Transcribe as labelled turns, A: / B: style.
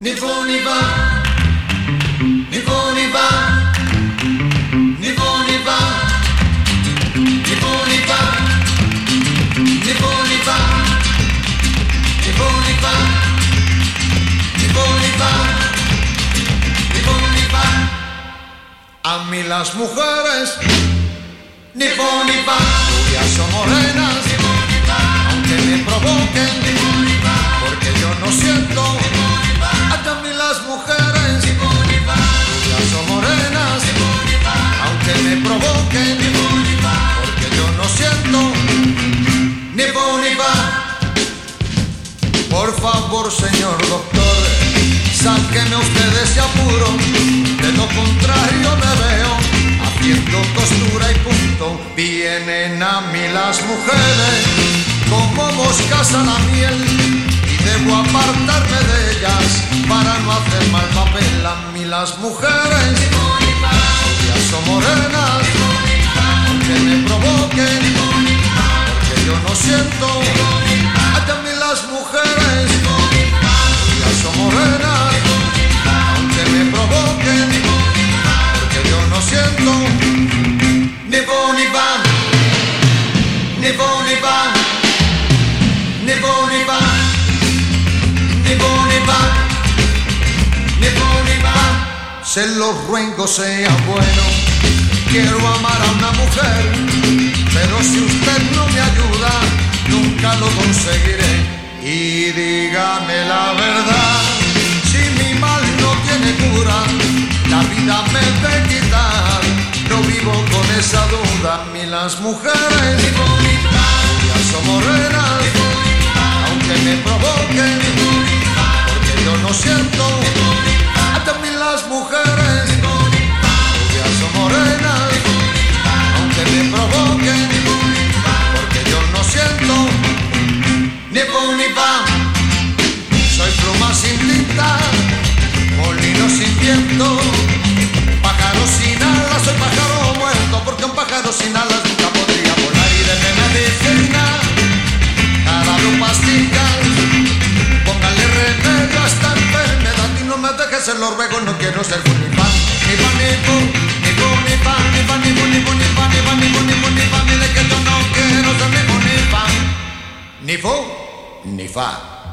A: Ni fu ni fa, ni fu ni fa, ni fu ni fa, ni fu ni favor, señor doctor, sáqueme usted de ese apuro, de lo contrario me veo haciendo costura y punto. Vienen a mí las mujeres como moscas a la miel y debo apartarme de ellas para no hacer mal papel. A mí las mujeres, rubias o morenas, aunque me provoquen, fu ni fa, ni fu ni fa. Se los ruego sea bueno, quiero amar a una mujer, pero si usted no me ayuda, nunca lo conseguiré. Y dígame la verdad, si mi mal no tiene cura, la vida me de quitar. No vivo con esa duda, ni las mujeres, rubias o morenas, aunque me provoquen, porque yo no siento. A mí las mujeres, rubias o morenas, aunque me provoquen, porque yo no siento. Ni fu ni sin alas nunca podría volar. Y de medicina, cada pastillas, póngale remedio a esta enfermedad y no me dejes ser lo ruego, no quiero ser funifán, ni fa ni fu, ni fu ni fa, ni fa ni fu, ni fu ni fa, ni fa ni fu, ni fu ni fa, mire que yo no quiero ser ni fu ni fa, ni ni.